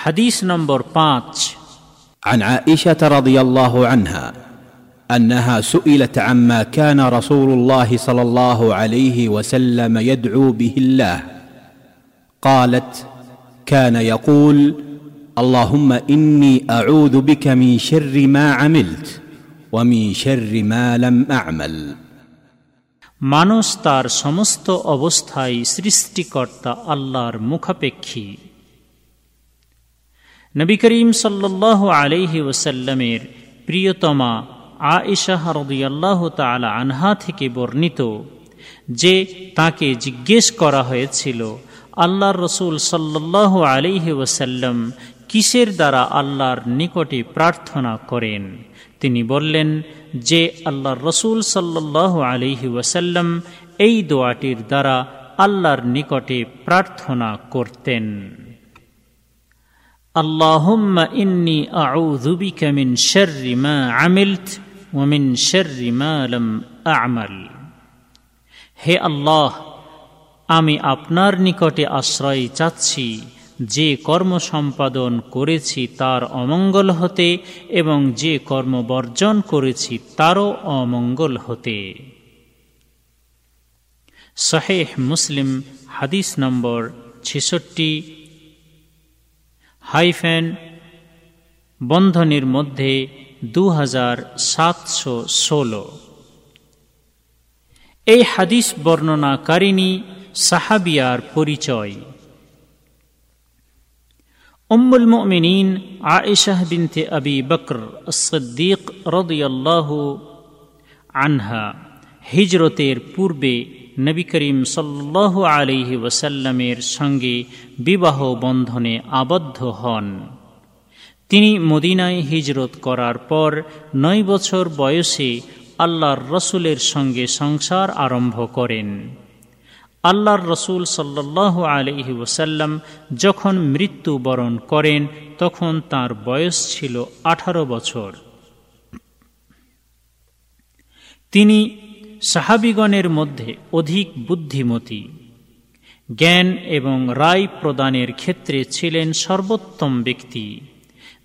হাদিস নম্বর পাঁচ عن عائشه رضي الله عنها انها سئلت عما كان رسول الله صلى الله عليه وسلم يدعو به الله قالت كان يقول اللهم اني اعوذ بك من شر ما عملت ومن شر ما لم اعمل মানুষ তার সমস্ত অবস্থায় সৃষ্টিকর্তা আল্লাহর মুখাপেক্ষী নবী করিম সাল্লাহ আলহি ওসাল্লামের প্রিয়তমা আইসাহ রদিয়াল্লাহ তালা আনহা থেকে বর্ণিত যে তাকে জিজ্ঞেস করা হয়েছিল, আল্লাহর রসুল সাল্লাহ আলিহি ওসাল্লাম কিসের দ্বারা আল্লাহর নিকটে প্রার্থনা করেন? তিনি বললেন যে আল্লাহর রসুল সাল্লাহ আলিহি ওয়াসাল্লাম এই দোয়াটির দ্বারা আল্লাহর নিকটে প্রার্থনা করতেন। اللهم إني أعوذ بك من شر ما عملت ومن شر ما لم أعمل হে আল্লাহ আমি আপনার নিকটে আশ্রয় চাচ্ছি যে কর্ম সম্পাদন করেছি তার অমঙ্গল হতে এবং যে কর্ম বর্জন করেছি তারও অমঙ্গল হতে শাহেহ মুসলিম হাদিস নম্বর ছেষট্টি হাইফেন বন্ধনীর মধ্যে দু হাজার সাতশো ষোলো। এই হাদিস বর্ণনাকারিণী সাহাবিয়ার পরিচয়। উম্মুল মুমিনিন আয়েশাহ বিনতে আবি বকর সদ্দিক রদিয়াল্লাহু আনহা হিজরতের পূর্বে নবী করিম সাল্লাহ আলিহি ওসাল্লামের সঙ্গে বিবাহ বন্ধনে আবদ্ধ হন। তিনি মদিনায় হিজরত করার পর নয় বছর বয়সে আল্লাহর রসুলের সঙ্গে সংসার আরম্ভ করেন। আল্লাহর রসুল সাল্লাহ আলহি ওসাল্লাম যখন মৃত্যুবরণ করেন, তখন তার বয়স ছিল আঠারো বছর। তিনি সাহাবিগণের মধ্যে অধিক বুদ্ধিমতী। জ্ঞান এবং রায় প্রদানের ক্ষেত্রে ছিলেন সর্বোত্তম ব্যক্তি।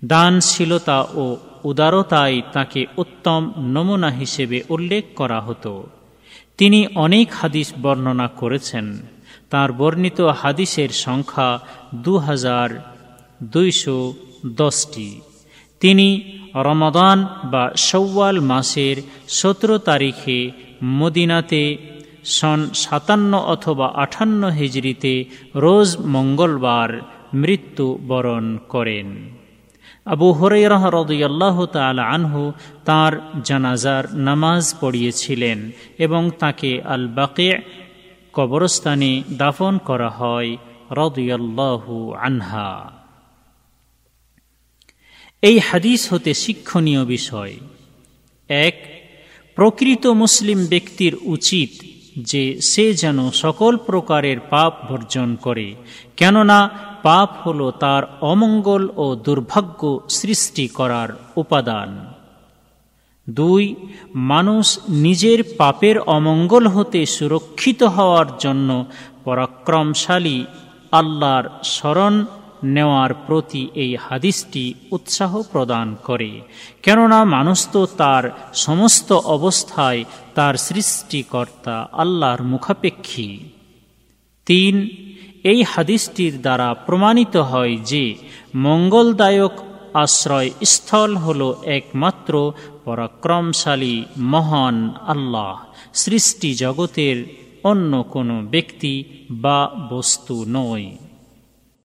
দানশীলতা ও উদারতায় তাকে উত্তম নমুনা হিসেবে উল্লেখ করা হতো। তিনি অনেক হাদিস বর্ণনা করেছেন। তার বর্ণিত হাদিসের সংখ্যা দু হাজার দুইশো দশটি। তিনি রমাদান বা সৌওয়াল মাসের সতেরো তারিখে মদিনাতে সন সাতান্ন অথবা আঠান্ন হিজড়িতে রোজ মঙ্গলবার মৃত্যুবরণ করেন। আবু হরেরাহ রদুয়াল্লাহ তাল আনহু তাঁর জানাজার নামাজ পড়িয়েছিলেন এবং তাকে আল বাকে কবরস্থানে দাফন করা হয় রদুয়াল্লাহু আনহা। এই হাদিস হতে শিক্ষণীয় বিষয়। এক, প্রকৃত মুসলিম ব্যক্তির উচিত যে সে যেন সকল প্রকারের পাপ বর্জন করে, কেননা পাপ হল তার অমঙ্গল ও দুর্ভাগ্য সৃষ্টি করার উপাদান। দুই, মানুষ নিজের পাপের অমঙ্গল হতে সুরক্ষিত হওয়ার জন্য পরাক্রমশালী আল্লাহর স্মরণ নেওয়ার প্রতি এই হাদিসটি উৎসাহ প্রদান করে। কেননা মানুষ তো তার সমস্ত অবস্থায় তার সৃষ্টিকর্তা আল্লাহর মুখাপেক্ষী। তিন, এই হাদিসটির দ্বারা প্রমাণিত হয় যে মঙ্গলদায়ক আশ্রয় স্থল হল একমাত্র পরাক্রমশালী মহান আল্লাহ, সৃষ্টি জগতের অন্য কোনো ব্যক্তি বা বস্তু নয়।